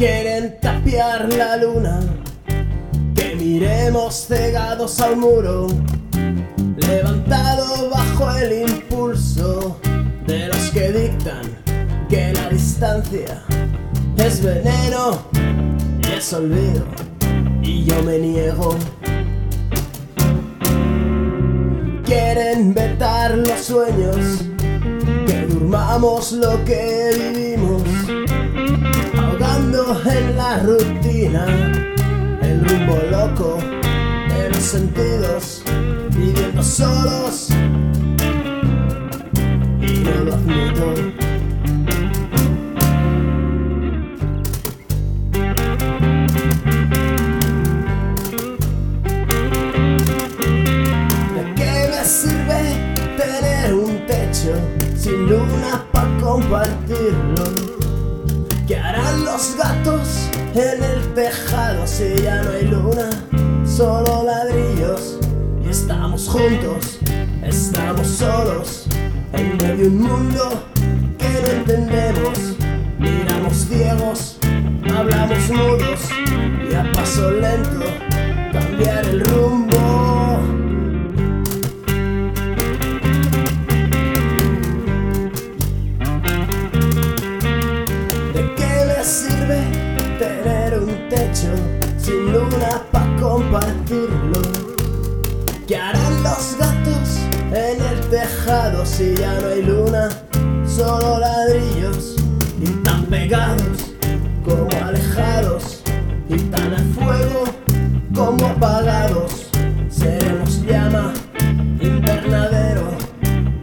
Quieren tapiar la luna, que miremos cegados al muro, levantado bajo el impulso de los que dictan que la distancia es veneno y es olvido, y yo me niego. Quieren vetar los sueños, que durmamos lo que vivimos en la rutina, el rumbo loco de los sentidos, viviendo solos y no lo admito. ¿De qué me sirve tener un techo sin luna para compartirlo? ¿Qué harán los gatos en el tejado si ya no hay luna? Solo ladrillos y estamos juntos, estamos solos en medio de un mundo que no entendemos. Techo sin luna para compartirlo? ¿Qué harán los gatos en el tejado si ya no hay luna? Solo ladrillos y tan pegados como alejados y tan a fuego como apagados. Seremos llama, invernadero,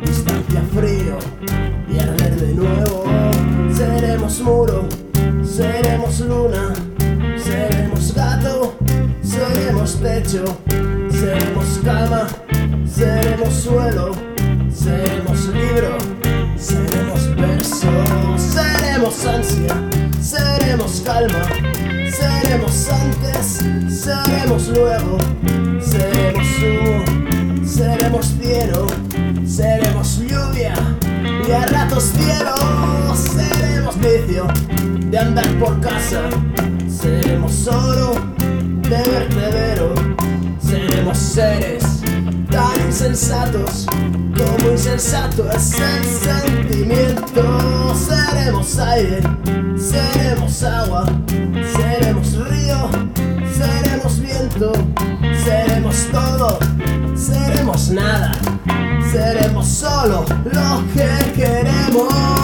distancia frío y arder de nuevo. Seremos muro, seremos cama, seremos suelo, seremos libro, seremos verso, seremos ansia, seremos calma, seremos antes, seremos luego, seremos humo, seremos cielo, seremos lluvia y a ratos cielo, seremos vicio de andar por casa, seremos oro de vertedero, seres tan insensatos como insensato es el sentimiento, seremos aire, seremos agua, seremos río, seremos viento, seremos todo, seremos nada, seremos solo lo que queremos.